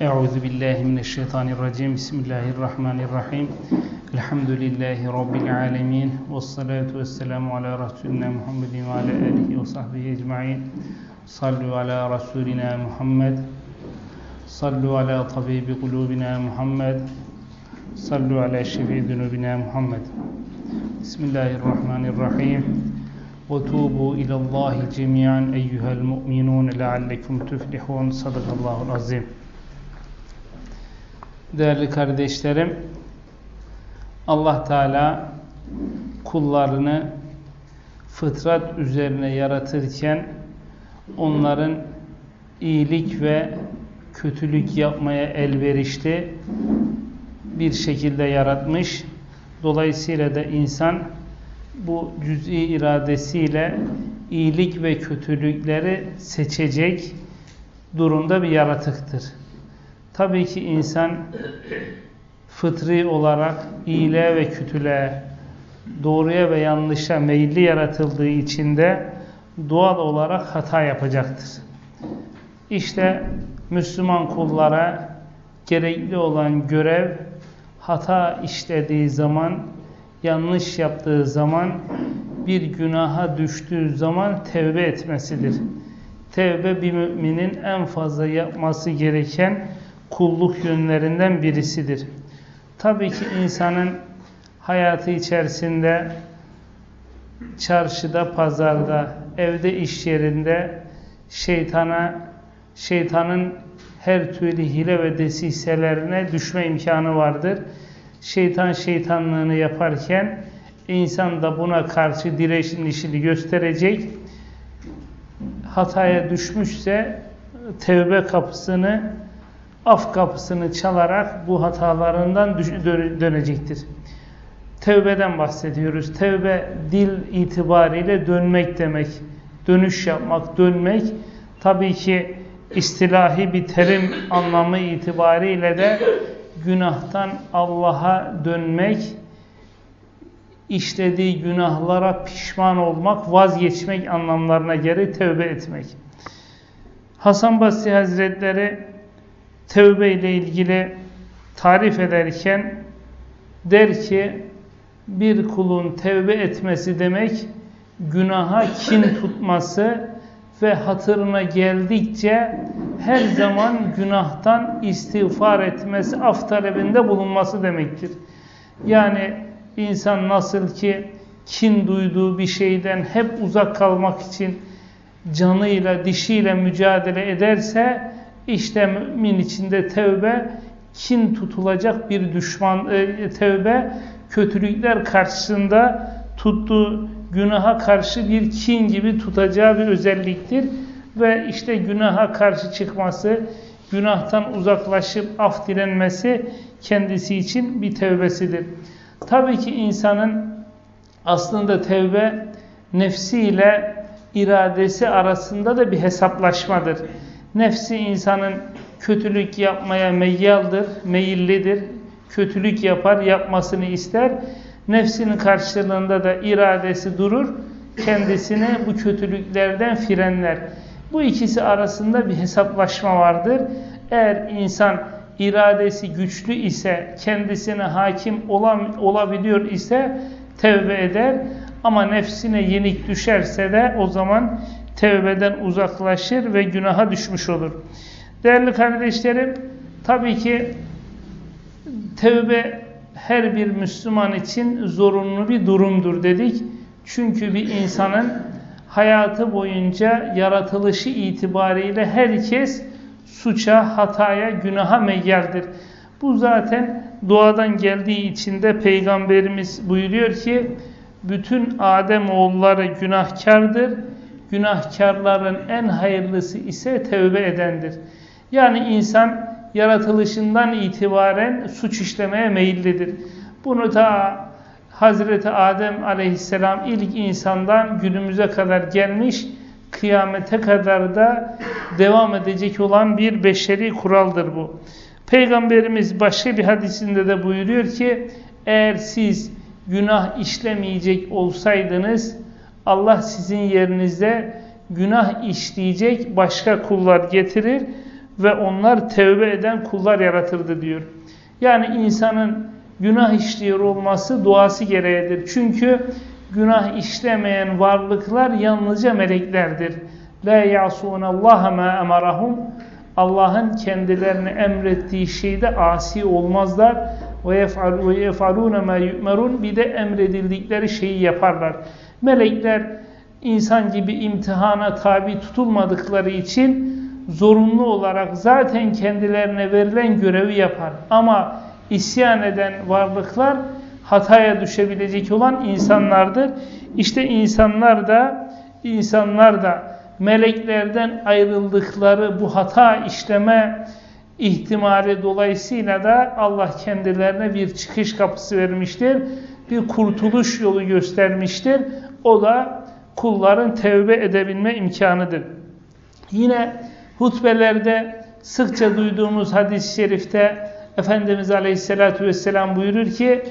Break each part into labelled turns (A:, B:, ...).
A: Euzu billahi mineşşeytanirracim. Bismillahirrahmanirrahim. Elhamdülillahi rabbil alamin. Ves salatu vesselamu ala rasulina Muhammedin ve ala alihi ve sahbihi ecmaîn. Sallu ala rasulina Muhammed. Sallu ala tabibi kulubina Muhammed. Sallu ala şefi zunubina Muhammed. Bismillahirrahmanirrahim. وَتُوبُوا إِلَى اللّٰهِ جَمِيعًا اَيُّهَا الْمُؤْمِنُونَ لَعَلَّكُمْ تُفْلِحُونَ Sadakallahu azim. Değerli kardeşlerim, Allah Teala kullarını fıtrat üzerine yaratırken onların iyilik ve kötülük yapmaya elverişli bir şekilde yaratmış. Dolayısıyla da insan bu cüz'i iradesiyle iyilik ve kötülükleri seçecek durumda bir yaratıktır. Tabii ki insan fıtri olarak iyiliğe ve kötülüğe, doğruya ve yanlışa meyilli yaratıldığı için de doğal olarak hata yapacaktır. İşte Müslüman kullara gerekli olan görev hata işlediği zaman yanlış yaptığı zaman, bir günaha düştüğü zaman tevbe etmesidir. Tevbe bir müminin en fazla yapması gereken kulluk yönlerinden birisidir. Tabii ki insanın hayatı içerisinde çarşıda, pazarda, evde, iş yerinde şeytana, şeytanın her türlü hile ve desiselerine düşme imkanı vardır şeytan şeytanlığını yaparken insan da buna karşı direnişini gösterecek. Hataya düşmüşse tevbe kapısını, af kapısını çalarak bu hatalarından dönecektir. Tevbeden bahsediyoruz. Tevbe dil itibariyle dönmek demek. Dönüş yapmak, dönmek. Tabii ki istilahi bir terim anlamı itibariyle de günahtan Allah'a dönmek, işlediği günahlara pişman olmak, vazgeçmek anlamlarına gelir tevbe etmek. Hasan Basri Hazretleri tevbe ile ilgili tarif ederken der ki bir kulun tevbe etmesi demek günaha kin tutması ve hatırına geldikçe her zaman günahtan istiğfar etmesi, af talebinde bulunması demektir. Yani insan nasıl ki kin duyduğu bir şeyden hep uzak kalmak için canıyla, dişiyle mücadele ederse işte mümin içinde tevbe kin tutulacak bir düşman e, tevbe kötülükler karşısında tuttuğu günaha karşı bir kin gibi tutacağı bir özelliktir. Ve işte günaha karşı çıkması, günahtan uzaklaşıp af dilenmesi kendisi için bir tevbesidir. Tabii ki insanın aslında tevbe nefsiyle iradesi arasında da bir hesaplaşmadır. Nefsi insanın kötülük yapmaya meyyaldır, meyillidir. Kötülük yapar, yapmasını ister Nefsinin karşılığında da iradesi durur, kendisini bu kötülüklerden frenler. Bu ikisi arasında bir hesaplaşma vardır. Eğer insan iradesi güçlü ise, kendisine hakim olam, olabiliyor ise tevbe eder. Ama nefsine yenik düşerse de o zaman tevbeden uzaklaşır ve günaha düşmüş olur. Değerli kardeşlerim, tabii ki tevbe her bir Müslüman için zorunlu bir durumdur dedik. Çünkü bir insanın hayatı boyunca yaratılışı itibariyle herkes suça, hataya, günaha meyyaldir. Bu zaten doğadan geldiği için de Peygamberimiz buyuruyor ki bütün Adem oğulları günahkardır. Günahkarların en hayırlısı ise tevbe edendir. Yani insan yaratılışından itibaren suç işlemeye meyillidir. Bunu da Hazreti Adem aleyhisselam ilk insandan günümüze kadar gelmiş, kıyamete kadar da devam edecek olan bir beşeri kuraldır bu. Peygamberimiz başka bir hadisinde de buyuruyor ki, eğer siz günah işlemeyecek olsaydınız, Allah sizin yerinizde günah işleyecek başka kullar getirir ve onlar tevbe eden kullar yaratırdı diyor. Yani insanın günah işliyor olması duası gereğidir. Çünkü günah işlemeyen varlıklar yalnızca meleklerdir. La ya'sunallaha ma emarahum Allah'ın kendilerine emrettiği şeyde asi olmazlar ve yef'alûne yu'merûn bir de emredildikleri şeyi yaparlar. Melekler insan gibi imtihana tabi tutulmadıkları için zorunlu olarak zaten kendilerine verilen görevi yapar. Ama isyan eden varlıklar hataya düşebilecek olan insanlardır. İşte insanlar da insanlar da meleklerden ayrıldıkları bu hata işleme ihtimali dolayısıyla da Allah kendilerine bir çıkış kapısı vermiştir. Bir kurtuluş yolu göstermiştir. O da kulların tevbe edebilme imkanıdır. Yine hutbelerde sıkça duyduğumuz hadis-i şerifte Efendimiz Aleyhisselatü Vesselam buyurur ki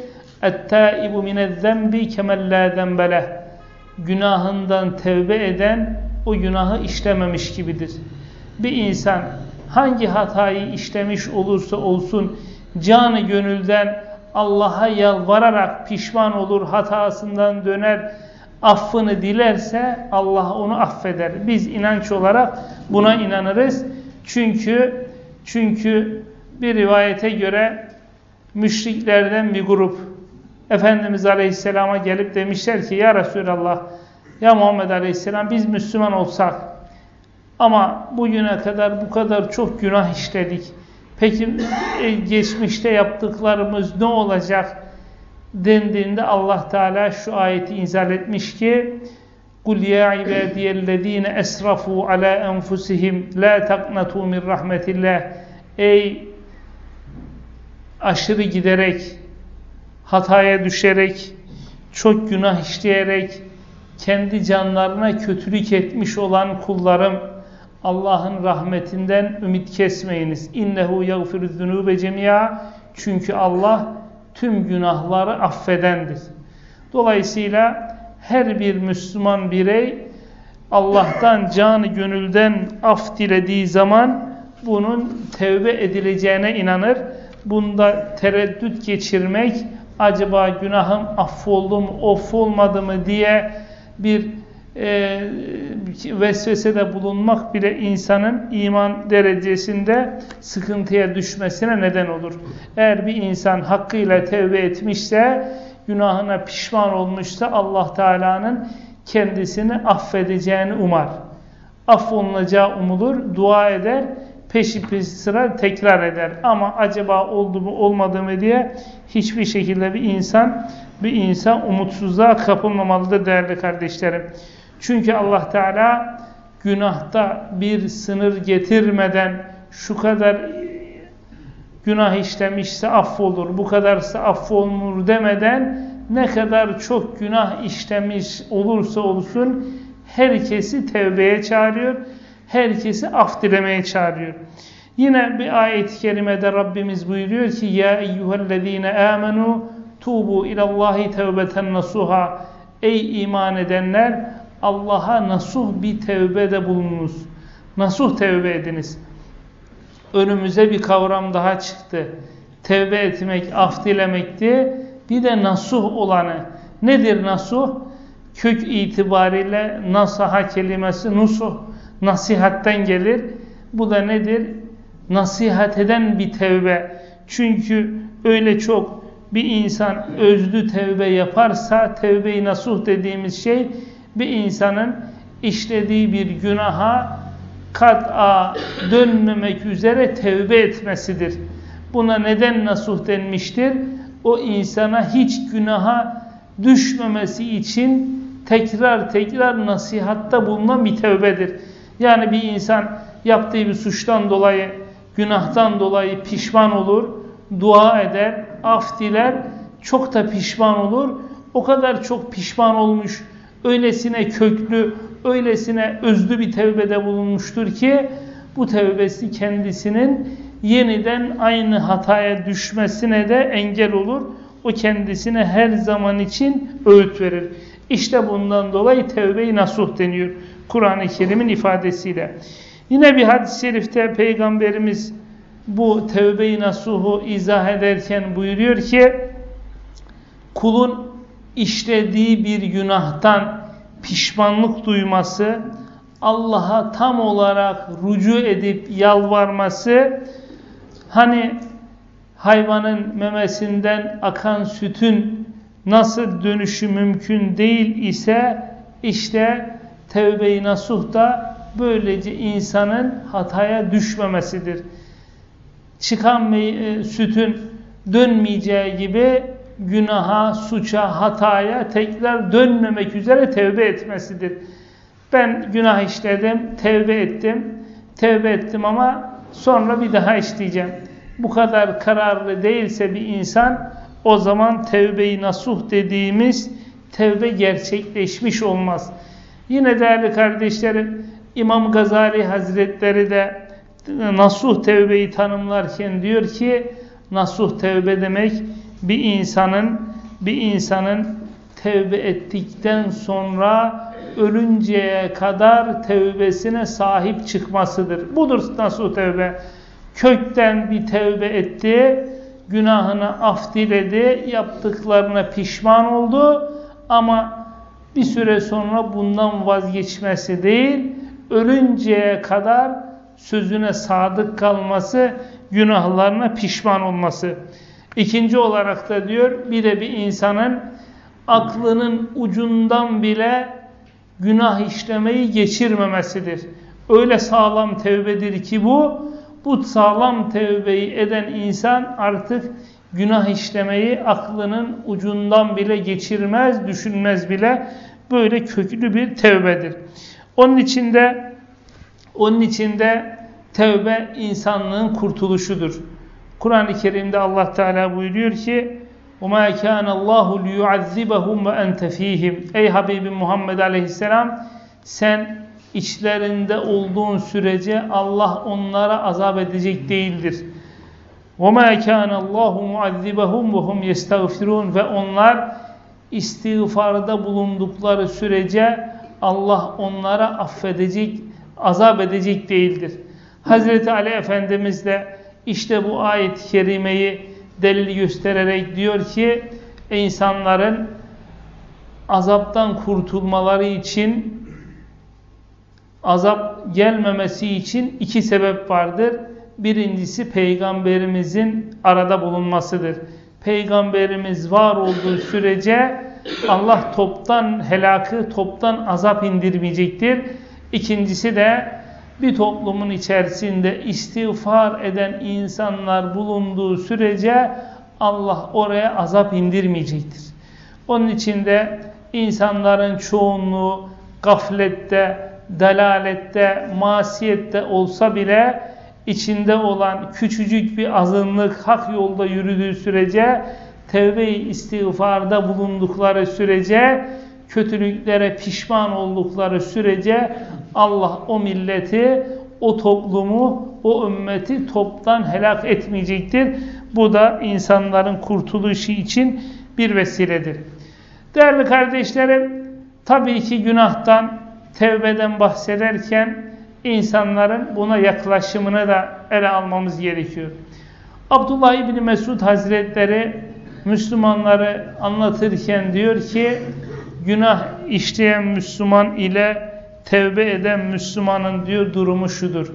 A: اَتَّائِبُ مِنَ الذَّنْبِ كَمَنْ لَا ذَنْبَلَهِ Günahından tevbe eden o günahı işlememiş gibidir. Bir insan hangi hatayı işlemiş olursa olsun canı gönülden Allah'a yalvararak pişman olur, hatasından döner, affını dilerse Allah onu affeder. Biz inanç olarak buna inanırız. Çünkü çünkü bir rivayete göre müşriklerden bir grup Efendimiz Aleyhisselam'a gelip demişler ki Ya Resulallah, Ya Muhammed Aleyhisselam biz Müslüman olsak ama bugüne kadar bu kadar çok günah işledik. Peki e, geçmişte yaptıklarımız ne olacak dendiğinde Allah Teala şu ayeti inzal etmiş ki قُلْ يَا عِبَادِيَ الَّذ۪ينَ أَسْرَفُوا عَلَى أَنْفُسِهِمْ لَا تَقْنَتُوا مِنْ رَحْمَةِ اللّٰهِ Ey aşırı giderek, hataya düşerek, çok günah işleyerek, kendi canlarına kötülük etmiş olan kullarım, Allah'ın rahmetinden ümit kesmeyiniz. İnnehu yagfiru zunube cemia. Çünkü Allah tüm günahları affedendir. Dolayısıyla her bir Müslüman birey Allah'tan canı gönülden af dilediği zaman bunun tevbe edileceğine inanır. Bunda tereddüt geçirmek, acaba günahım affoldu mu, olmadı mı diye bir e, vesvesede bulunmak bile insanın iman derecesinde sıkıntıya düşmesine neden olur. Eğer bir insan hakkıyla tevbe etmişse, günahına pişman olmuşsa Allah Teala'nın kendisini affedeceğini umar. Affolunacağı umulur, dua eder, peşi peşi sıra tekrar eder. Ama acaba oldu mu olmadı mı diye hiçbir şekilde bir insan bir insan umutsuzluğa kapılmamalıdır değerli kardeşlerim. Çünkü Allah Teala günahta bir sınır getirmeden şu kadar günah işlemişse affolur, bu kadarsa affolunur demeden ne kadar çok günah işlemiş olursa olsun herkesi tevbeye çağırıyor, herkesi af dilemeye çağırıyor. Yine bir ayet-i kerimede Rabbimiz buyuruyor ki Ya eyyühellezine amenu tubu ilallahi tevbeten nasuha Ey iman edenler Allah'a nasuh bir tevbede bulununuz. Nasuh tevbe ediniz. Önümüze bir kavram daha çıktı. Tevbe etmek, af dilemekti. Bir de nasuh olanı. Nedir nasuh? Kök itibariyle nasaha kelimesi nusuh, nasihatten gelir. Bu da nedir? Nasihat eden bir tevbe. Çünkü öyle çok bir insan özlü tevbe yaparsa, tevbe-i nasuh dediğimiz şey bir insanın işlediği bir günaha kat'a dönmemek üzere tevbe etmesidir. Buna neden nasuh denmiştir? O insana hiç günaha düşmemesi için tekrar tekrar nasihatta bulunan bir tevbedir. Yani bir insan yaptığı bir suçtan dolayı, günahtan dolayı pişman olur, dua eder, af diler, çok da pişman olur. O kadar çok pişman olmuş, öylesine köklü, öylesine özlü bir tevbede bulunmuştur ki bu tevbesi kendisinin yeniden aynı hataya düşmesine de engel olur. O kendisine her zaman için öğüt verir. İşte bundan dolayı tevbe-i nasuh deniyor Kur'an-ı Kerim'in ifadesiyle. Yine bir hadis-i şerifte Peygamberimiz bu tevbe-i nasuhu izah ederken buyuruyor ki kulun işlediği bir günahtan pişmanlık duyması, Allah'a tam olarak rucu edip yalvarması, hani hayvanın memesinden akan sütün nasıl dönüşü mümkün değil ise işte tevbe-i nasuh da böylece insanın hataya düşmemesidir. Çıkan e, sütün dönmeyeceği gibi günaha, suça, hataya tekrar dönmemek üzere tevbe etmesidir. Ben günah işledim, tevbe ettim, tevbe ettim ama sonra bir daha işleyeceğim. Bu kadar kararlı değilse bir insan o zaman tevbe-i nasuh dediğimiz tevbe gerçekleşmiş olmaz. Yine değerli kardeşlerim İmam Gazali Hazretleri de nasuh tevbeyi tanımlarken diyor ki nasuh tevbe demek bir insanın bir insanın tevbe ettikten sonra ölünceye kadar tevbesine sahip çıkmasıdır. Budur nasuh tevbe. Kökten bir tevbe etti, günahını af diledi, yaptıklarına pişman oldu ama bir süre sonra bundan vazgeçmesi değil, ölünceye kadar sözüne sadık kalması, günahlarına pişman olması. İkinci olarak da diyor, bir de bir insanın aklının ucundan bile günah işlemeyi geçirmemesidir. Öyle sağlam tevbedir ki bu, bu sağlam tevbeyi eden insan artık günah işlemeyi aklının ucundan bile geçirmez, düşünmez bile. Böyle köklü bir tevbedir. Onun içinde onun içinde tevbe insanlığın kurtuluşudur. Kur'an-ı Kerim'de Allah Teala buyuruyor ki وَمَا كَانَ اللّٰهُ لِيُعَذِّبَهُمْ وَاَنْتَ ف۪يهِمْ Ey Habibim Muhammed Aleyhisselam sen içlerinde olduğun sürece Allah onlara azap edecek değildir. وَمَا كَانَ اللّٰهُ مُعَذِّبَهُمْ وَهُمْ يَسْتَغْفِرُونَ Ve onlar istiğfarda bulundukları sürece Allah onlara affedecek, azap edecek değildir. Hazreti Ali Efendimiz de işte bu ayet-i kerimeyi delil göstererek diyor ki insanların azaptan kurtulmaları için azap gelmemesi için iki sebep vardır. Birincisi peygamberimizin arada bulunmasıdır. Peygamberimiz var olduğu sürece Allah toptan helakı, toptan azap indirmeyecektir. İkincisi de bir toplumun içerisinde istiğfar eden insanlar bulunduğu sürece Allah oraya azap indirmeyecektir. Onun için de insanların çoğunluğu gaflette, dalalette, masiyette olsa bile içinde olan küçücük bir azınlık hak yolda yürüdüğü sürece tevbe-i istiğfarda bulundukları sürece kötülüklere pişman oldukları sürece Allah o milleti, o toplumu, o ümmeti toptan helak etmeyecektir. Bu da insanların kurtuluşu için bir vesiledir. Değerli kardeşlerim, tabii ki günahtan, tevbeden bahsederken insanların buna yaklaşımını da ele almamız gerekiyor. Abdullah İbni Mesud Hazretleri Müslümanları anlatırken diyor ki günah işleyen Müslüman ile tevbe eden Müslümanın diyor durumu şudur.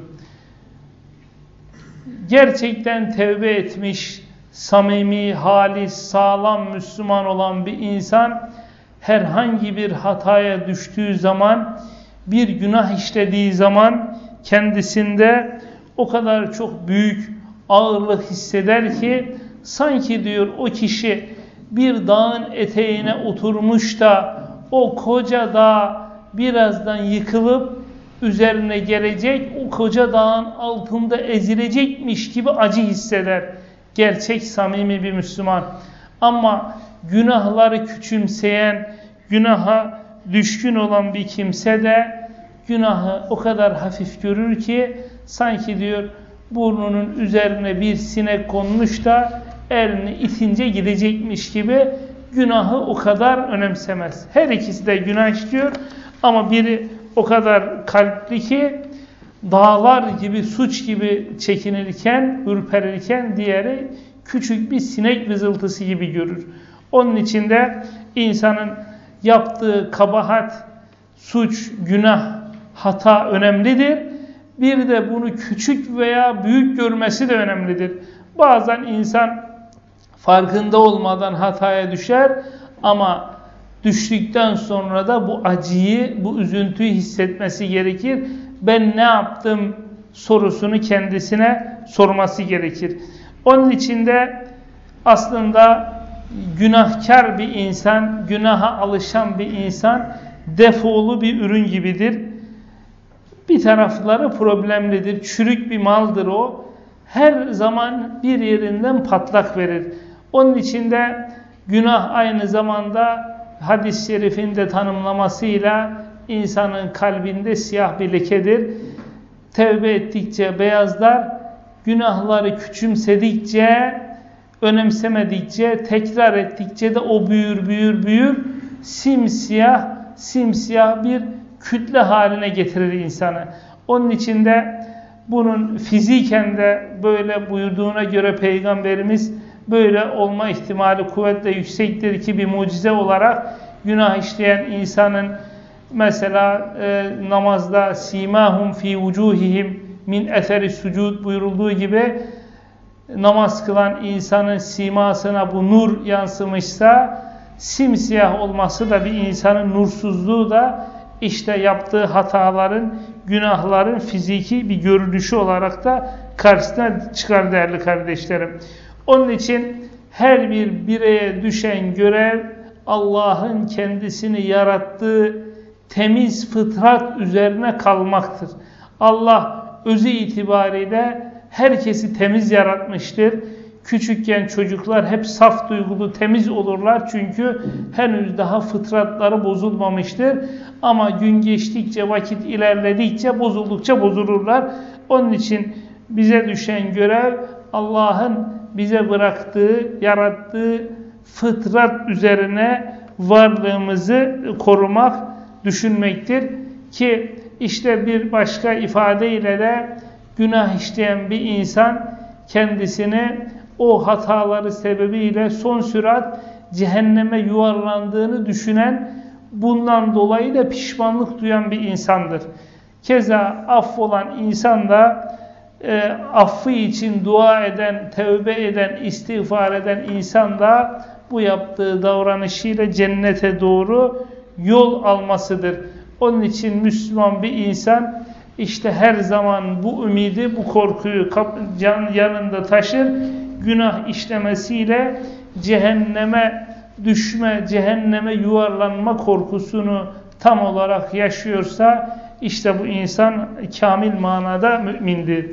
A: Gerçekten tevbe etmiş, samimi, halis, sağlam Müslüman olan bir insan herhangi bir hataya düştüğü zaman, bir günah işlediği zaman kendisinde o kadar çok büyük ağırlık hisseder ki sanki diyor o kişi bir dağın eteğine oturmuş da o koca dağ birazdan yıkılıp üzerine gelecek, o koca dağın altında ezilecekmiş gibi acı hisseder. Gerçek samimi bir Müslüman. Ama günahları küçümseyen, günaha düşkün olan bir kimse de günahı o kadar hafif görür ki sanki diyor burnunun üzerine bir sinek konmuş da elini itince gidecekmiş gibi günahı o kadar önemsemez. Her ikisi de günah işliyor ama biri o kadar kalpli ki dağlar gibi, suç gibi çekinirken, ürperirken diğeri küçük bir sinek vızıltısı gibi görür. Onun içinde insanın yaptığı kabahat, suç, günah, hata önemlidir. Bir de bunu küçük veya büyük görmesi de önemlidir. Bazen insan farkında olmadan hataya düşer ama düştükten sonra da bu acıyı, bu üzüntüyü hissetmesi gerekir. Ben ne yaptım sorusunu kendisine sorması gerekir. Onun içinde aslında günahkar bir insan, günaha alışan bir insan defolu bir ürün gibidir. Bir tarafları problemlidir, çürük bir maldır o. Her zaman bir yerinden patlak verir. Onun içinde günah aynı zamanda hadis-i şerifin de tanımlamasıyla insanın kalbinde siyah bir lekedir. Tevbe ettikçe beyazlar, günahları küçümsedikçe, önemsemedikçe, tekrar ettikçe de o büyür, büyür, büyür, simsiyah, simsiyah bir kütle haline getirir insanı. Onun içinde bunun fiziken de böyle buyurduğuna göre Peygamberimiz böyle olma ihtimali kuvvetle yüksektir ki bir mucize olarak günah işleyen insanın mesela e, namazda simahum fi vucuhihim min eseri sucud buyurulduğu gibi namaz kılan insanın simasına bu nur yansımışsa simsiyah olması da bir insanın nursuzluğu da işte yaptığı hataların, günahların fiziki bir görünüşü olarak da karşısına çıkar değerli kardeşlerim. Onun için her bir bireye düşen görev Allah'ın kendisini yarattığı temiz fıtrat üzerine kalmaktır. Allah özü itibariyle herkesi temiz yaratmıştır. Küçükken çocuklar hep saf duygulu, temiz olurlar çünkü henüz daha fıtratları bozulmamıştır. Ama gün geçtikçe, vakit ilerledikçe, bozuldukça bozulurlar. Onun için bize düşen görev Allah'ın bize bıraktığı, yarattığı fıtrat üzerine varlığımızı korumak, düşünmektir. Ki işte bir başka ifadeyle de günah işleyen bir insan kendisini o hataları sebebiyle son sürat cehenneme yuvarlandığını düşünen bundan dolayı da pişmanlık duyan bir insandır. Keza affolan insan da e, affı için dua eden, tevbe eden, istiğfar eden insan da bu yaptığı davranışıyla cennete doğru yol almasıdır. Onun için Müslüman bir insan işte her zaman bu ümidi, bu korkuyu yanında taşır. Günah işlemesiyle cehenneme düşme, cehenneme yuvarlanma korkusunu tam olarak yaşıyorsa işte bu insan kamil manada mümindir.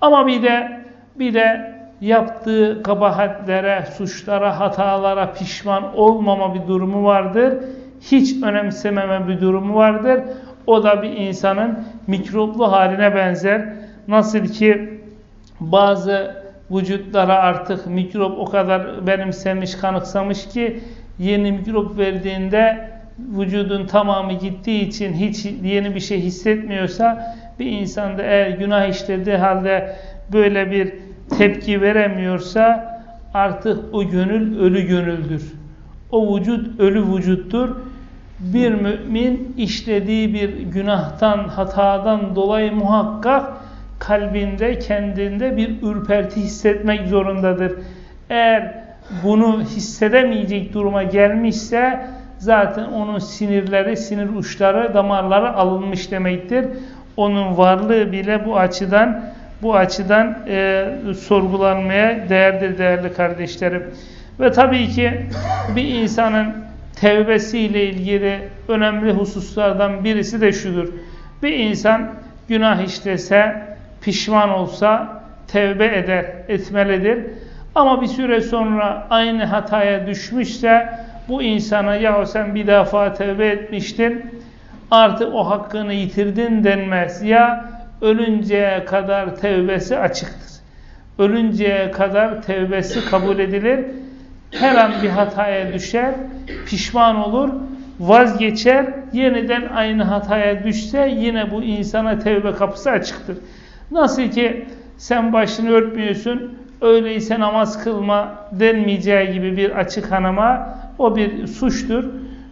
A: Ama bir de bir de yaptığı kabahatlere, suçlara, hatalara pişman olmama bir durumu vardır. Hiç önemsememe bir durumu vardır. O da bir insanın mikroplu haline benzer. Nasıl ki bazı vücutlara artık mikrop o kadar benimsemiş, kanıksamış ki yeni mikrop verdiğinde vücudun tamamı gittiği için hiç yeni bir şey hissetmiyorsa bir insanda eğer günah işlediği halde böyle bir tepki veremiyorsa artık o gönül ölü gönüldür. O vücut ölü vücuttur. Bir mümin işlediği bir günahtan, hatadan dolayı muhakkak kalbinde, kendinde bir ürperti hissetmek zorundadır. Eğer bunu hissedemeyecek duruma gelmişse zaten onun sinirleri, sinir uçları, damarları alınmış demektir. Onun varlığı bile bu açıdan bu açıdan e, sorgulanmaya değerdir değerli kardeşlerim. Ve tabii ki bir insanın tevbesiyle ilgili önemli hususlardan birisi de şudur. Bir insan günah işlese, pişman olsa tevbe eder, etmelidir. Ama bir süre sonra aynı hataya düşmüşse bu insana ya sen bir defa tevbe etmiştin artık o hakkını yitirdin denmez. Ya ölünceye kadar tevbesi açıktır. Ölünceye kadar tevbesi kabul edilir. Her an bir hataya düşer, pişman olur. vazgeçer, yeniden aynı hataya düşse yine bu insana tevbe kapısı açıktır. Nasıl ki sen başını örtmüyorsun, öyleyse namaz kılma denmeyeceği gibi bir açık hanıma o bir suçtur,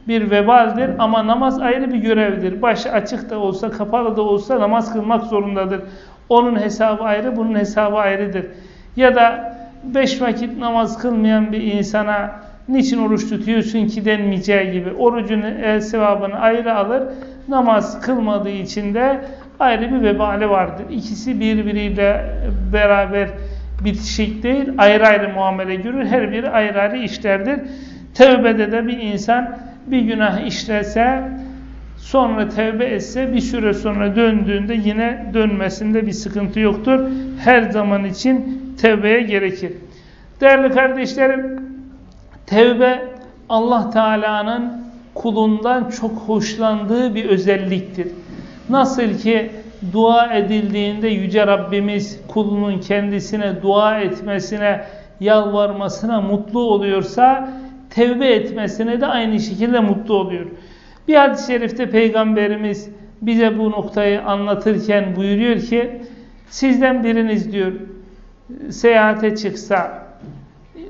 A: bir vebaldir ama namaz ayrı bir görevdir. Başı açık da olsa, kapalı da olsa namaz kılmak zorundadır. Onun hesabı ayrı, bunun hesabı ayrıdır. Ya da beş vakit namaz kılmayan bir insana niçin oruç tutuyorsun ki denmeyeceği gibi orucun el sevabını ayrı alır. Namaz kılmadığı için de ayrı bir vebali vardır. İkisi birbiriyle beraber bitişik değil, ayrı ayrı muamele görür. Her biri ayrı ayrı işlerdir. Tevbede de bir insan bir günah işlese, sonra tevbe etse bir süre sonra döndüğünde yine dönmesinde bir sıkıntı yoktur. Her zaman için tevbeye gerekir. Değerli kardeşlerim, tevbe Allah Teala'nın kulundan çok hoşlandığı bir özelliktir. Nasıl ki dua edildiğinde Yüce Rabbimiz kulunun kendisine dua etmesine, yalvarmasına mutlu oluyorsa, tevbe etmesine de aynı şekilde mutlu oluyor. Bir hadis-i şerifte Peygamberimiz bize bu noktayı anlatırken buyuruyor ki, sizden biriniz diyor, seyahate çıksa,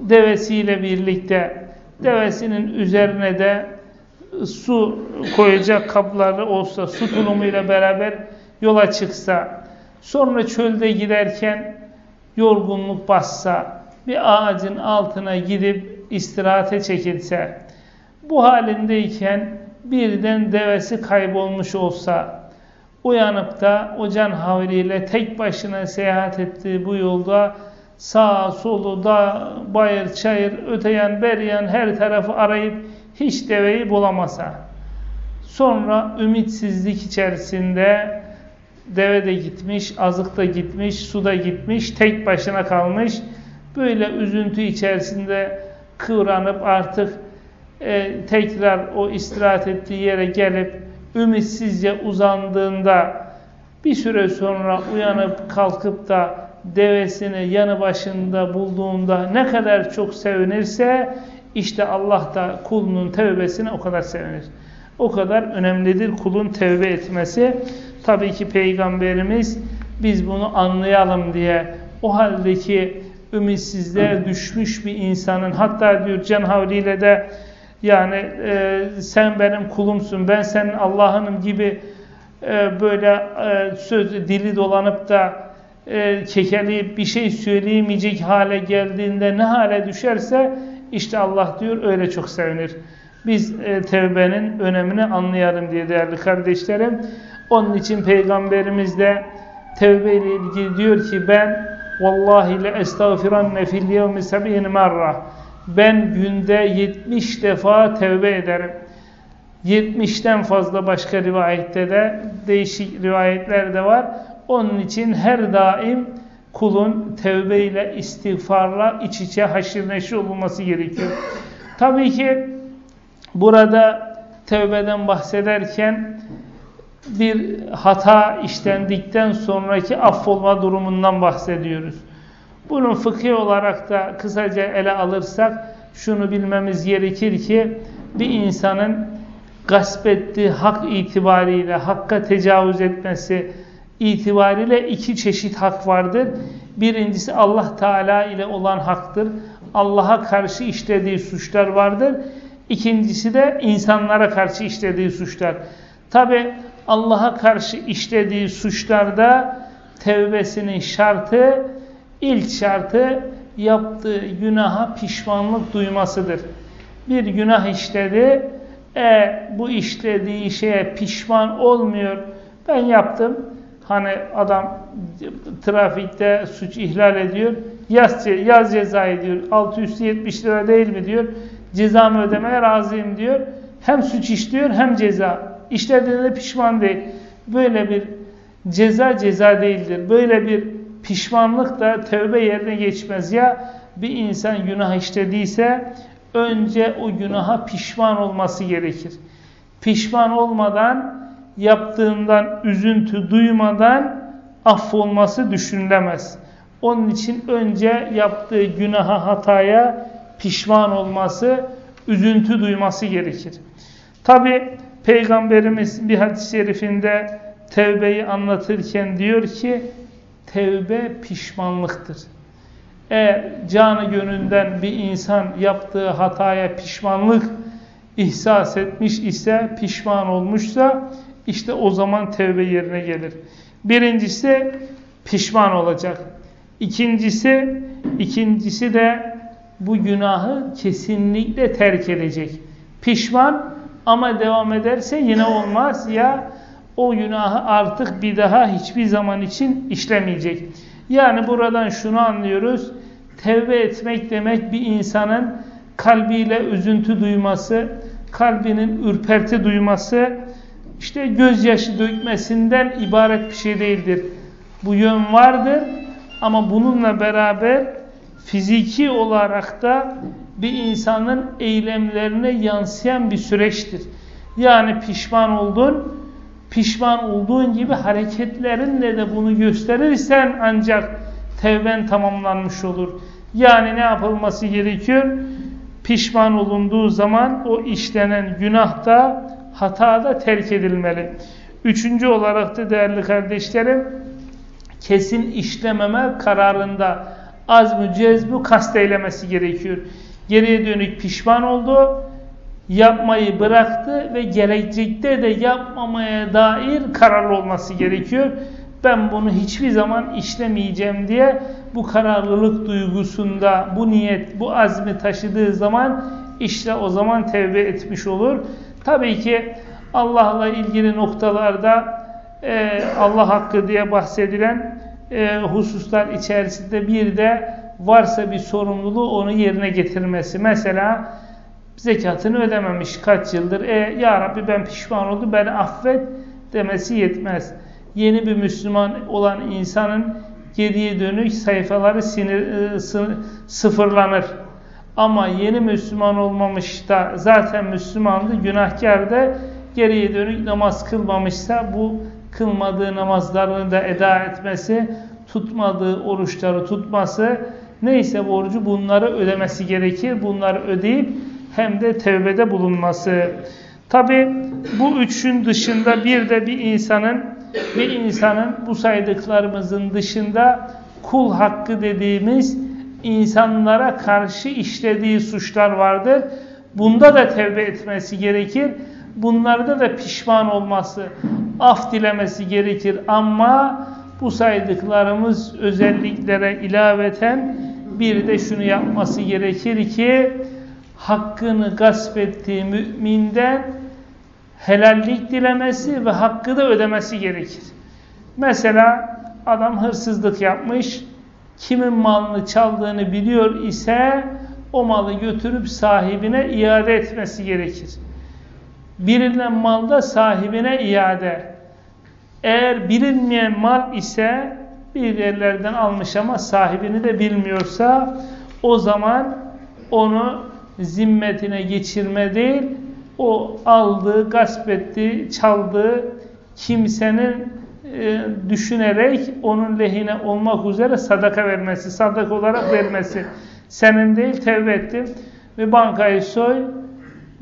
A: devesiyle birlikte, devesinin üzerine de su koyacak kapları olsa, su tulumuyla beraber yola çıksa, sonra çölde giderken yorgunluk bassa, bir ağacın altına gidip istirahate çekilse, bu halindeyken birden devesi kaybolmuş olsa, uyanıp da o can havliyle tek başına seyahat ettiği bu yolda sağa solu da bayır çayır öteyen beryan her tarafı arayıp hiç deveyi bulamasa sonra ümitsizlik içerisinde deve de gitmiş, azık da gitmiş, su da gitmiş, tek başına kalmış. Böyle üzüntü içerisinde kıvranıp artık e, tekrar o istirahat ettiği yere gelip ümitsizce uzandığında bir süre sonra uyanıp kalkıp da devesini yanı başında bulduğunda ne kadar çok sevinirse işte Allah da kulunun tevbesine o kadar sevinir. O kadar önemlidir kulun tevbe etmesi. Tabii ki Peygamberimiz biz bunu anlayalım diye o haldeki ümitsizliğe düşmüş bir insanın hatta diyor can havliyle de yani e, sen benim kulumsun ben senin Allah'ınım gibi e, böyle e, söz dili dolanıp da e, kekeleyip bir şey söyleyemeyecek hale geldiğinde ne hale düşerse işte Allah diyor öyle çok sevinir. Biz e, tevbenin önemini anlayalım diye değerli kardeşlerim. Onun için Peygamberimiz de tevbe ile ilgili diyor ki ben vallahi le estağfiranne fil yevmi seb'in marra ben günde 70 defa tevbe ederim. 70'ten fazla başka rivayette de değişik rivayetler de var. Onun için her daim kulun tevbe ile istiğfarla iç içe haşir neşir olması gerekiyor. Tabii ki burada tevbeden bahsederken bir hata işlendikten sonraki affolma durumundan bahsediyoruz. Bunun fıkhi olarak da kısaca ele alırsak şunu bilmemiz gerekir ki bir insanın gasp ettiği hak itibariyle hakka tecavüz etmesi itibariyle iki çeşit hak vardır. Birincisi Allah Teala ile olan haktır. Allah'a karşı işlediği suçlar vardır. İkincisi de insanlara karşı işlediği suçlar. Tabi Allah'a karşı işlediği suçlarda tevbesinin şartı, ilk şartı yaptığı günaha pişmanlık duymasıdır. Bir günah işledi, e, bu işlediği şeye pişman olmuyor. Ben yaptım. Hani adam trafikte suç ihlal ediyor. Yaz, yaz cezayı diyor. 670 lira değil mi diyor. Cezamı ödemeye razıyım diyor. Hem suç işliyor hem ceza. İşlediğinde pişman değil. Böyle bir ceza ceza değildir. Böyle bir pişmanlık da tövbe yerine geçmez. Ya bir insan günah işlediyse önce o günaha pişman olması gerekir. Pişman olmadan, yaptığından üzüntü duymadan affolması düşünülemez. Onun için önce yaptığı günaha, hataya pişman olması, üzüntü duyması gerekir. Tabi Peygamberimiz bir hadis-i şerifinde tevbeyi anlatırken diyor ki tevbe pişmanlıktır. Eğer canı gönülden bir insan yaptığı hataya pişmanlık ihsas etmiş ise, pişman olmuşsa işte o zaman tevbe yerine gelir. Birincisi pişman olacak. İkincisi, ikincisi de bu günahı kesinlikle terk edecek. Pişman ama devam ederse yine olmaz ya o günahı artık bir daha hiçbir zaman için işlemeyecek. Yani buradan şunu anlıyoruz. Tevbe etmek demek bir insanın kalbiyle üzüntü duyması, kalbinin ürperti duyması, işte gözyaşı dökmesinden ibaret bir şey değildir. Bu yön vardır ama bununla beraber fiziki olarak da bir insanın eylemlerine yansıyan bir süreçtir. Yani pişman oldun, pişman olduğun gibi hareketlerinle de bunu gösterirsen ancak tevben tamamlanmış olur. Yani ne yapılması gerekiyor? Pişman olunduğu zaman o işlenen günah da hata da terk edilmeli. Üçüncü olarak da değerli kardeşlerim kesin işlememe kararında azmü cezbu kast eylemesi gerekiyor. Geriye dönük pişman oldu, yapmayı bıraktı ve gelecekte de yapmamaya dair kararlı olması gerekiyor. Ben bunu hiçbir zaman işlemeyeceğim diye bu kararlılık duygusunda bu niyet, bu azmi taşıdığı zaman işte o zaman tevbe etmiş olur. Tabii ki Allah'la ilgili noktalarda e, Allah hakkı diye bahsedilen e, hususlar içerisinde bir de varsa bir sorumluluğu onu yerine getirmesi. Mesela zekatını ödememiş kaç yıldır. E, ya Rabbi ben pişman oldum beni affet demesi yetmez. Yeni bir Müslüman olan insanın geriye dönük sayfaları sinir, e, sıfırlanır. Ama yeni Müslüman olmamış da zaten Müslümandı, günahkar da geriye dönük namaz kılmamışsa bu kılmadığı namazlarını da eda etmesi, tutmadığı oruçları tutması, neyse borcu bunları ödemesi gerekir. Bunları ödeyip hem de tevbede bulunması. Tabi bu üçün dışında bir de bir insanın bir insanın bu saydıklarımızın dışında kul hakkı dediğimiz insanlara karşı işlediği suçlar vardır. Bunda da tevbe etmesi gerekir. Bunlarda da pişman olması, af dilemesi gerekir. Ama bu saydıklarımız özelliklere ilaveten bir de şunu yapması gerekir ki hakkını gasp ettiği müminden helallik dilemesi ve hakkı da ödemesi gerekir. Mesela adam hırsızlık yapmış, kimin malını çaldığını biliyor ise o malı götürüp sahibine iade etmesi gerekir. Birilen malda sahibine iade. Eğer bilinmeyen mal ise bir yerlerden almış ama sahibini de bilmiyorsa o zaman onu zimmetine geçirme değil, o aldığı, gasp ettiği, çaldığı kimsenin e, düşünerek onun lehine olmak üzere sadaka vermesi, sadaka olarak vermesi. Senin değil tevbe ettim ve bankayı soy,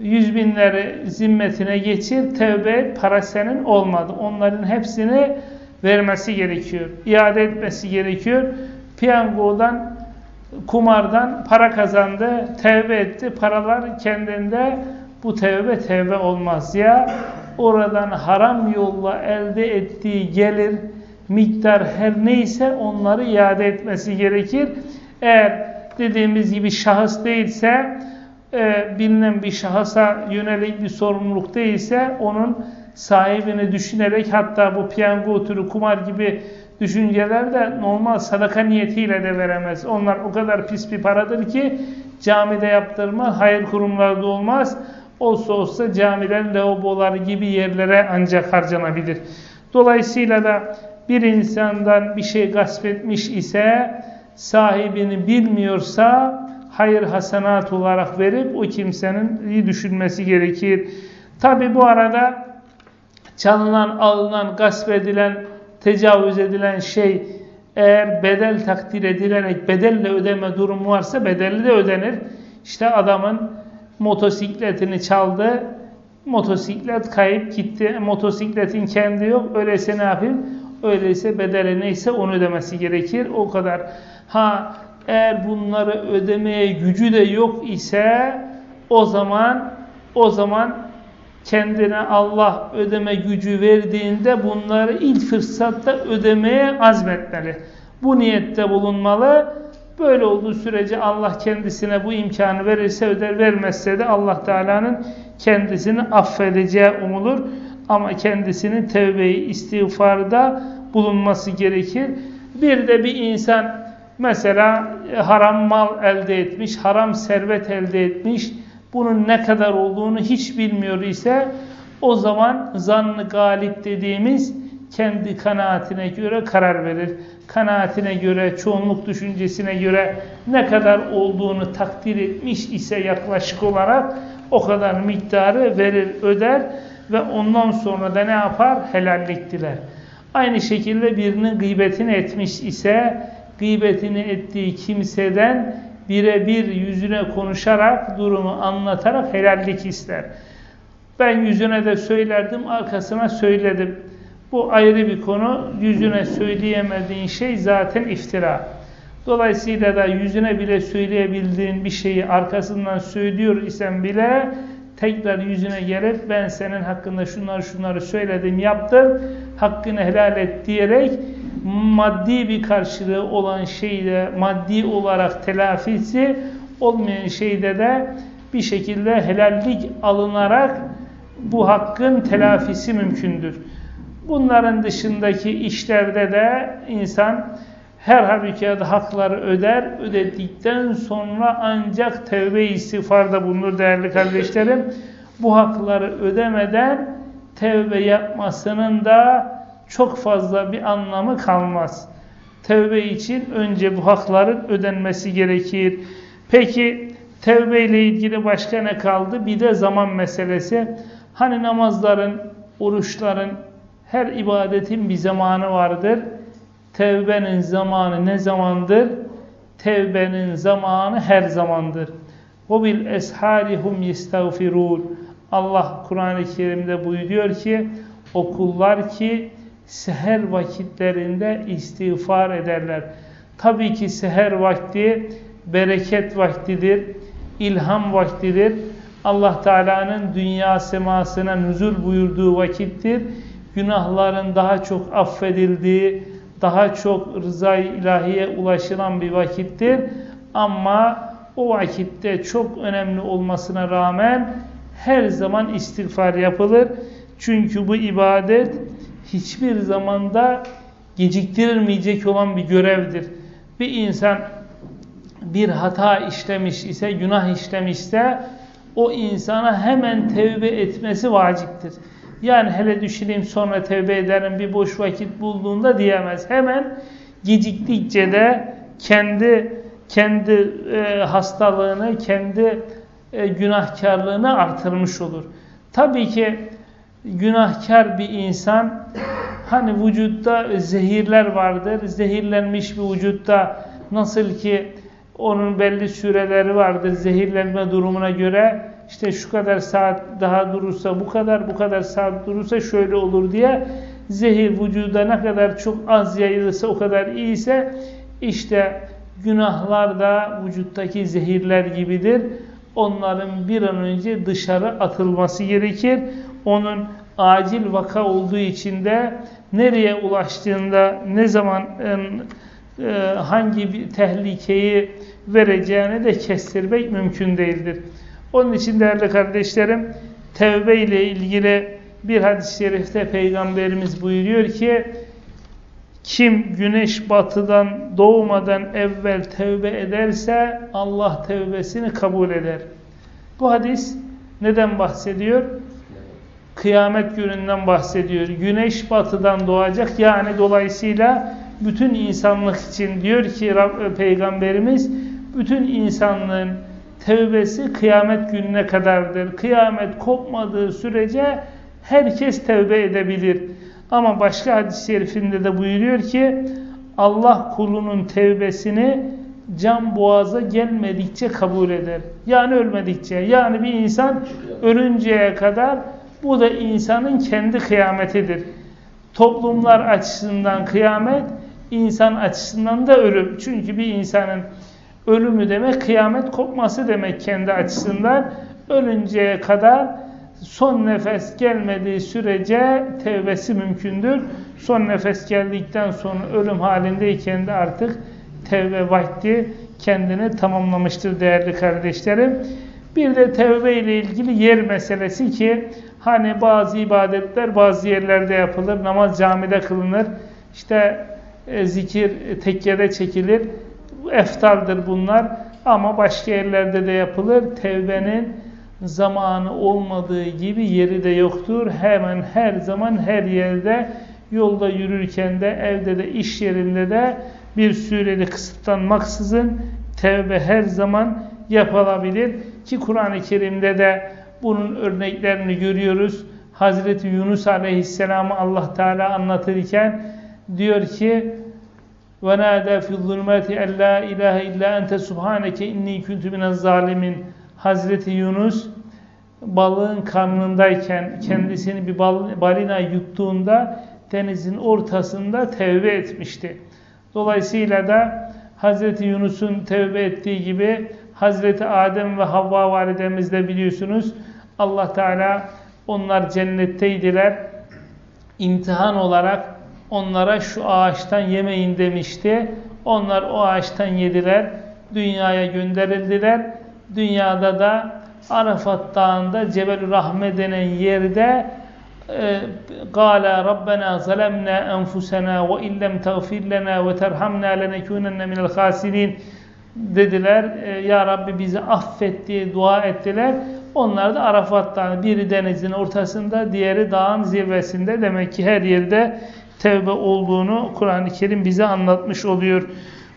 A: yüz binleri zimmetine geçir, tevbe et, para senin olmadı. Onların hepsini vermesi gerekiyor. iade etmesi gerekiyor. Piyangodan, kumardan para kazandı, tevbe etti. Paralar kendinde bu tevbe tevbe olmaz. Ya oradan haram yolla elde ettiği gelir, miktar her neyse onları iade etmesi gerekir. Eğer dediğimiz gibi şahıs değilse, e, bilinen bir şahısa yönelik bir sorumluluk değilse onun sahibini düşünerek hatta bu piyango türü kumar gibi düşünceler de normal sadaka niyetiyle de veremez. Onlar o kadar pis bir paradır ki camide yaptırma, hayır kurumlarda olmaz. Olsa olsa camiler, lavabolar gibi yerlere ancak harcanabilir. Dolayısıyla da bir insandan bir şey gasp etmiş ise sahibini bilmiyorsa hayır hasenat olarak verip o kimsenin iyi düşünmesi gerekir. Tabi bu arada çalınan, alınan, gasp edilen, tecavüz edilen şey eğer bedel takdir edilerek bedelle ödeme durumu varsa bedelli de ödenir. İşte adamın motosikletini çaldı, Motosiklet kayıp gitti. Motosikletin kendi yok. Öyleyse ne yapayım? Öyleyse bedeli neyse onu ödemesi gerekir. O kadar. Ha eğer bunları ödemeye gücü de yok ise o zaman o zaman kendine Allah ödeme gücü verdiğinde bunları ilk fırsatta ödemeye azmetmeli. Bu niyette bulunmalı. Böyle olduğu sürece Allah kendisine bu imkanı verirse öder, vermezse de Allah Teala'nın kendisini affedeceği umulur. Ama kendisinin tevbeyi istiğfarda bulunması gerekir. Bir de bir insan mesela haram mal elde etmiş, haram servet elde etmiş, bunun ne kadar olduğunu hiç bilmiyor ise o zaman zannı galip dediğimiz kendi kanaatine göre karar verir. Kanaatine göre, çoğunluk düşüncesine göre ne kadar olduğunu takdir etmiş ise yaklaşık olarak o kadar miktarı verir, öder ve ondan sonra da ne yapar? Helallik diler. Aynı şekilde birinin gıybetini etmiş ise gıybetini ettiği kimseden birebir yüzüne konuşarak, durumu anlatarak helallik ister. Ben yüzüne de söylerdim, arkasına söyledim. Bu ayrı bir konu. Yüzüne söyleyemediğin şey zaten iftira. Dolayısıyla da yüzüne bile söyleyebildiğin bir şeyi arkasından söylüyor isen bile tekrar yüzüne gelip ben senin hakkında şunları şunları söyledim, yaptım, hakkını helal et diyerek maddi bir karşılığı olan şeyde maddi olarak telafisi olmayan şeyde de bir şekilde helallik alınarak bu hakkın telafisi mümkündür. Bunların dışındaki işlerde de insan her halükarda hakları öder, ödedikten sonra ancak tevbe istiğfarda bulunur değerli kardeşlerim. Bu hakları ödemeden tevbe yapmasının da çok fazla bir anlamı kalmaz. Tevbe için önce bu hakların ödenmesi gerekir. Peki tevbe ile ilgili başka ne kaldı? Bir de zaman meselesi. Hani namazların, oruçların, her ibadetin bir zamanı vardır. Tevbenin zamanı ne zamandır? Tevbenin zamanı her zamandır. O bil esharihum yestağfirun. Allah Kur'an-ı Kerim'de buyuruyor ki okullar ki seher vakitlerinde istiğfar ederler. Tabii ki seher vakti bereket vaktidir, ilham vaktidir. Allah Teala'nın dünya semasına nüzul buyurduğu vakittir. Günahların daha çok affedildiği, daha çok rıza-i ilahiye ulaşılan bir vakittir. Ama o vakitte çok önemli olmasına rağmen her zaman istiğfar yapılır. Çünkü bu ibadet hiçbir zamanda geciktirilmeyecek olan bir görevdir. Bir insan bir hata işlemiş ise, günah işlemişse o insana hemen tevbe etmesi vaciptir. Yani hele düşüneyim sonra tevbe ederim bir boş vakit bulduğunda diyemez. Hemen geciktikçe de kendi kendi e, hastalığını, kendi e, günahkarlığını artırmış olur. Tabii ki günahkar bir insan hani vücutta zehirler vardır. Zehirlenmiş bir vücutta nasıl ki onun belli süreleri vardır zehirlenme durumuna göre işte şu kadar saat daha durursa bu kadar bu kadar saat durursa şöyle olur diye zehir vücuda ne kadar çok az yayılırsa o kadar iyiyse işte günahlar da vücuttaki zehirler gibidir. Onların bir an önce dışarı atılması gerekir onun acil vaka olduğu için de nereye ulaştığında ne zaman e, hangi bir tehlikeyi vereceğini de kestirmek mümkün değildir. Onun için değerli kardeşlerim tevbe ile ilgili bir hadis-i şerifte Peygamberimiz buyuruyor ki kim güneş batıdan doğmadan evvel tevbe ederse Allah tevbesini kabul eder. Bu hadis neden bahsediyor? Kıyamet gününden bahsediyor. Güneş batıdan doğacak yani dolayısıyla bütün insanlık için diyor ki Rab, Peygamberimiz bütün insanlığın tevbesi kıyamet gününe kadardır. Kıyamet kopmadığı sürece herkes tevbe edebilir. Ama başka hadis-i şerifinde de buyuruyor ki Allah kulunun tevbesini can boğaza gelmedikçe kabul eder. Yani ölmedikçe. Yani bir insan ölünceye kadar bu da insanın kendi kıyametidir. Toplumlar açısından kıyamet, insan açısından da ölüm. Çünkü bir insanın ölümü demek kıyamet kopması demek kendi açısından. Ölünceye kadar son nefes gelmediği sürece tevbesi mümkündür. Son nefes geldikten sonra ölüm halindeyken de artık tevbe vakti kendini tamamlamıştır değerli kardeşlerim. Bir de tevbe ile ilgili yer meselesi ki hani bazı ibadetler bazı yerlerde yapılır. Namaz camide kılınır. İşte e, zikir e, tekkede çekilir. Eftaldır bunlar. Ama başka yerlerde de yapılır. Tevbenin zamanı olmadığı gibi yeri de yoktur. Hemen her zaman her yerde yolda yürürken de evde de iş yerinde de bir süreli kısıtlanmaksızın tevbe her zaman yapılabilir. Ki Kur'an-ı Kerim'de de bunun örneklerini görüyoruz. Hazreti Yunus Aleyhisselam'ı Allah Teala anlatırken diyor ki وَنَادَى فِي الظُّلْمَاتِ اَنْ لَا اِلَٰهَ اِلَّا اَنْتَ سُبْحَانَكَ اِنِّي كُنْتُ مِنَ الظَّالِمِينَ Hazreti Yunus balığın karnındayken kendisini bir balina yuttuğunda denizin ortasında tevbe etmişti. Dolayısıyla da Hazreti Yunus'un tevbe ettiği gibi Hazreti Adem ve Havva validemiz de biliyorsunuz Allah Teala onlar cennetteydiler. İmtihan olarak onlara şu ağaçtan yemeyin demişti. Onlar o ağaçtan yediler. Dünyaya gönderildiler. Dünyada da Arafat Dağı'nda Cebel-i Rahme denen yerde قال ربنا ظلمنا أنفسنا وإن لم تغفر لنا وترحمنا لنكونن من الخاسرين dediler. Ya Rabbi bizi affet diye dua ettiler. Onlar da Arafat'tan biri denizin ortasında, diğeri dağın zirvesinde. Demek ki her yerde tevbe olduğunu Kur'an-ı Kerim bize anlatmış oluyor.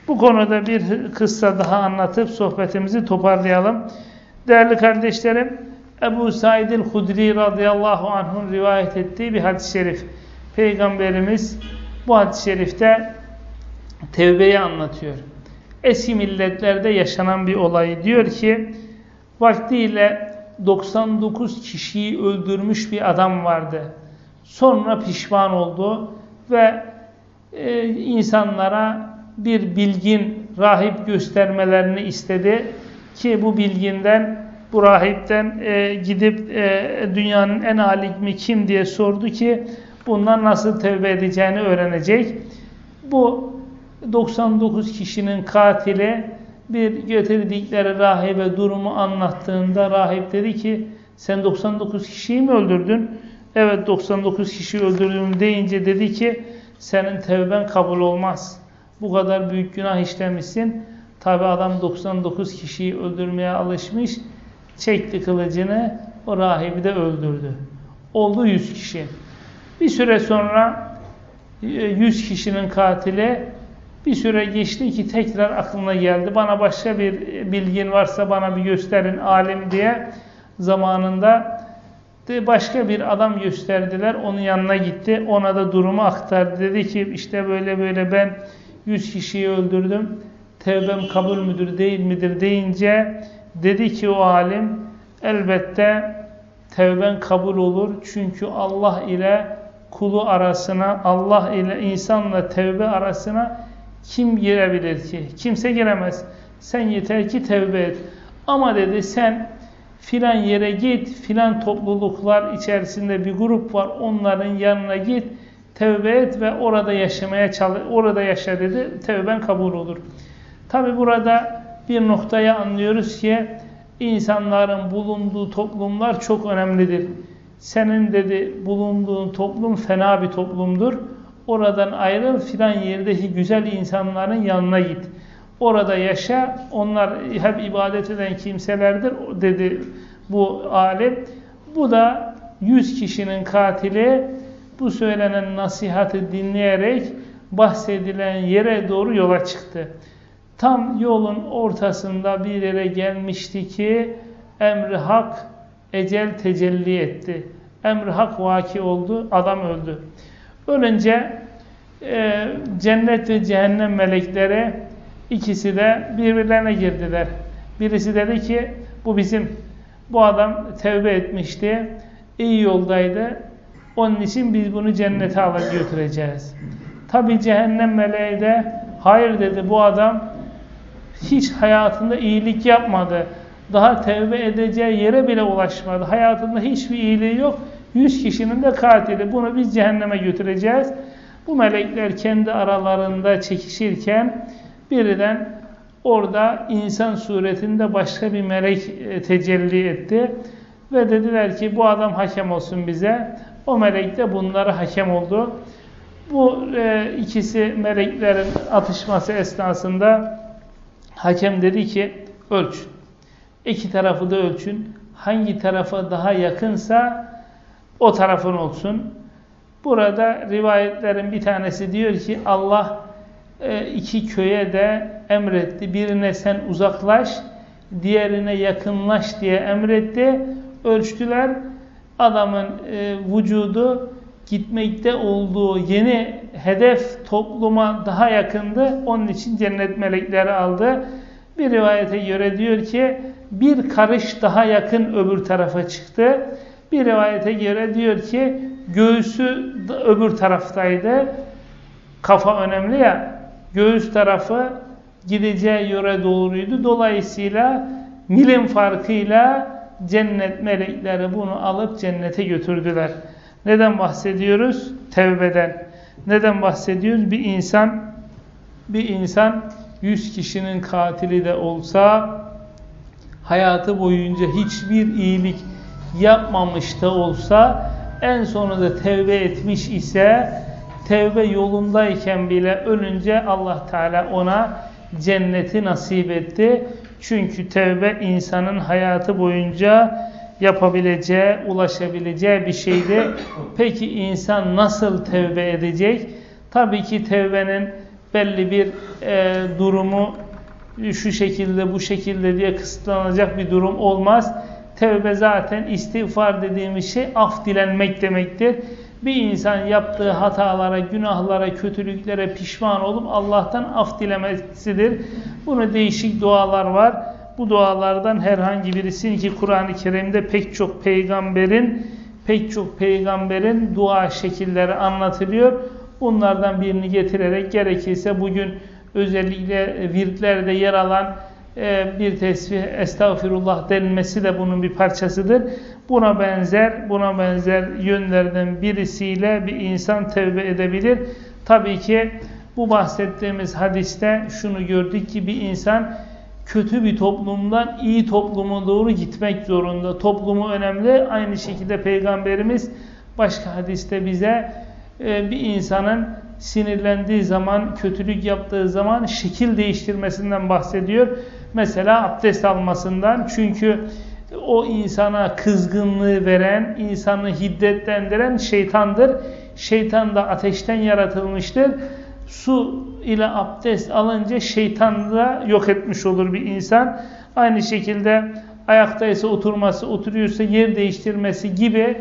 A: Bu konuda bir kıssa daha anlatıp sohbetimizi toparlayalım. Değerli kardeşlerim, Ebu Said el-Hudri radıyallahu anh'un rivayet ettiği bir hadis-i şerif. Peygamberimiz bu hadis-i şerifte tevbeyi anlatıyor. Eski milletlerde yaşanan bir olay. Diyor ki, vaktiyle 99 kişiyi öldürmüş bir adam vardı. Sonra pişman oldu ve e, insanlara bir bilgin rahip göstermelerini istedi ki bu bilginden bu rahipten e, gidip e, dünyanın en alimi kim diye sordu ki bundan nasıl tevbe edeceğini öğrenecek. Bu 99 kişinin katili bir getirdikleri rahibe durumu anlattığında rahip dedi ki sen 99 kişiyi mi öldürdün? Evet 99 kişiyi öldürdüm deyince dedi ki senin tevben kabul olmaz. Bu kadar büyük günah işlemişsin. Tabi adam 99 kişiyi öldürmeye alışmış. Çekti kılıcını, o rahibi de öldürdü. Oldu 100 kişi. Bir süre sonra 100 e, kişinin katili bir süre geçti ki tekrar aklına geldi. Bana başka bir bilgin varsa bana bir gösterin alim diye zamanında başka bir adam gösterdiler. Onun yanına gitti. Ona da durumu aktardı. Dedi ki işte böyle böyle ben 100 kişiyi öldürdüm. Tevbem kabul müdür değil midir deyince Dedi ki o alim elbette tevben kabul olur. Çünkü Allah ile kulu arasına, Allah ile insanla tevbe arasına kim girebilir ki? Kimse giremez. Sen yeter ki tevbe et. Ama dedi sen filan yere git, filan topluluklar içerisinde bir grup var, onların yanına git, tevbe et ve orada yaşamaya çalış, orada yaşa dedi, tevben kabul olur. Tabi burada bir noktaya anlıyoruz ki insanların bulunduğu toplumlar çok önemlidir. Senin dedi bulunduğun toplum fena bir toplumdur. Oradan ayrıl filan yerdeki güzel insanların yanına git. Orada yaşa. Onlar hep ibadet eden kimselerdir dedi bu alim. Bu da yüz kişinin katili bu söylenen nasihatı dinleyerek bahsedilen yere doğru yola çıktı. Tam yolun ortasında bir yere gelmişti ki emri hak ecel tecelli etti. Emri hak vaki oldu, adam öldü. Ölünce e, cennet ve cehennem melekleri İkisi de birbirlerine girdiler. Birisi dedi ki bu bizim bu adam tevbe etmişti. iyi yoldaydı. Onun için biz bunu cennete alıp götüreceğiz. Tabi cehennem meleği de hayır dedi bu adam hiç hayatında iyilik yapmadı. Daha tevbe edeceği yere bile ulaşmadı. Hayatında hiçbir iyiliği yok. Yüz kişinin de katili. Bunu biz cehenneme götüreceğiz. Bu melekler kendi aralarında çekişirken birden orada insan suretinde başka bir melek e, tecelli etti. Ve dediler ki bu adam hakem olsun bize. O melek de bunlara hakem oldu. Bu e, ikisi meleklerin atışması esnasında hakem dedi ki ölçün. İki tarafı da ölçün. Hangi tarafa daha yakınsa o tarafın olsun. Burada rivayetlerin bir tanesi diyor ki Allah e, iki köye de emretti. Birine sen uzaklaş, diğerine yakınlaş diye emretti. Ölçtüler. Adamın e, vücudu gitmekte olduğu yeni hedef topluma daha yakındı. Onun için cennet melekleri aldı. Bir rivayete göre diyor ki bir karış daha yakın öbür tarafa çıktı. Bir rivayete göre diyor ki göğsü öbür taraftaydı. Kafa önemli ya. Göğüs tarafı gideceği yöre doğruydu. Dolayısıyla milim farkıyla cennet melekleri bunu alıp cennete götürdüler. Neden bahsediyoruz? Tevbeden. Neden bahsediyoruz? Bir insan bir insan yüz kişinin katili de olsa hayatı boyunca hiçbir iyilik yapmamış da olsa en sonunda tevbe etmiş ise tevbe yolundayken bile ölünce Allah Teala ona cenneti nasip etti. Çünkü tevbe insanın hayatı boyunca yapabileceği, ulaşabileceği bir şeydi. Peki insan nasıl tevbe edecek? Tabii ki tevbenin belli bir e, durumu şu şekilde bu şekilde diye kısıtlanacak bir durum olmaz. Tevbe zaten istiğfar dediğimiz şey af dilenmek demektir. Bir insan yaptığı hatalara, günahlara, kötülüklere pişman olup Allah'tan af dilemesidir. Bunu değişik dualar var. Bu dualardan herhangi birisini ki Kur'an-ı Kerim'de pek çok peygamberin pek çok peygamberin dua şekilleri anlatılıyor. Bunlardan birini getirerek gerekirse bugün özellikle virtlerde yer alan bir tesbih estağfirullah denilmesi de bunun bir parçasıdır. Buna benzer buna benzer yönlerden birisiyle bir insan tevbe edebilir. Tabii ki bu bahsettiğimiz hadiste şunu gördük ki bir insan kötü bir toplumdan iyi topluma doğru gitmek zorunda. Toplumu önemli. Aynı şekilde Peygamberimiz başka hadiste bize e, bir insanın sinirlendiği zaman, kötülük yaptığı zaman şekil değiştirmesinden bahsediyor. Mesela abdest almasından. Çünkü o insana kızgınlığı veren, insanı hiddetlendiren şeytandır. Şeytan da ateşten yaratılmıştır. Su ile abdest alınca şeytanı da yok etmiş olur bir insan. Aynı şekilde ayaktaysa oturması, oturuyorsa yer değiştirmesi gibi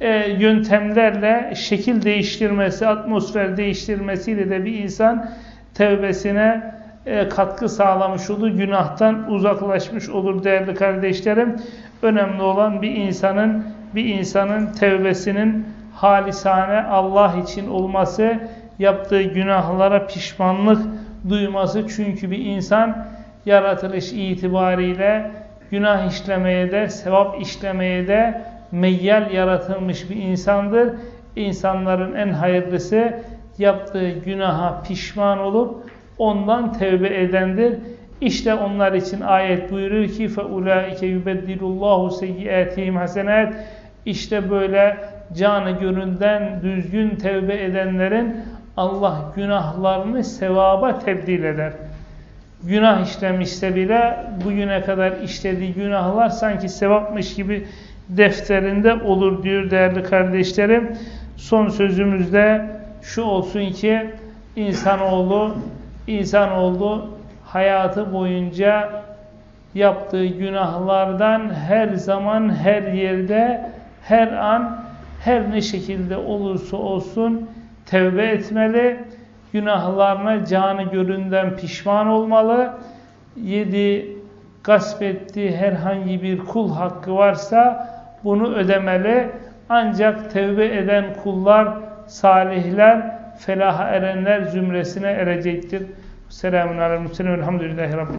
A: e, yöntemlerle şekil değiştirmesi, atmosfer değiştirmesiyle de bir insan tevbesine e, katkı sağlamış olur, günahtan uzaklaşmış olur değerli kardeşlerim. Önemli olan bir insanın bir insanın tevbesinin halisane Allah için olması, yaptığı günahlara pişmanlık duyması. Çünkü bir insan yaratılış itibariyle günah işlemeye de, sevap işlemeye de meyyal yaratılmış bir insandır. İnsanların en hayırlısı yaptığı günaha pişman olup ondan tevbe edendir. İşte onlar için ayet buyuruyor ki فَاُولَٰئِكَ يُبَدِّلُ اللّٰهُ سَيِّئَاتِهِمْ حَسَنَاتٍ İşte böyle canı gönülden düzgün tevbe edenlerin Allah günahlarını sevaba tebdil eder. Günah işlemişse bile bugüne kadar işlediği günahlar sanki sevapmış gibi defterinde olur diyor değerli kardeşlerim. Son sözümüzde şu olsun ki insanoğlu insanoğlu hayatı boyunca yaptığı günahlardan her zaman her yerde her an her ne şekilde olursa olsun tevbe etmeli. günahlarına canı gönülden pişman olmalı. Yedi, gasp ettiği herhangi bir kul hakkı varsa bunu ödemeli. Ancak tevbe eden kullar, salihler, felaha erenler zümresine erecektir. Selamun aleyküm. Elhamdülillahi Rabbil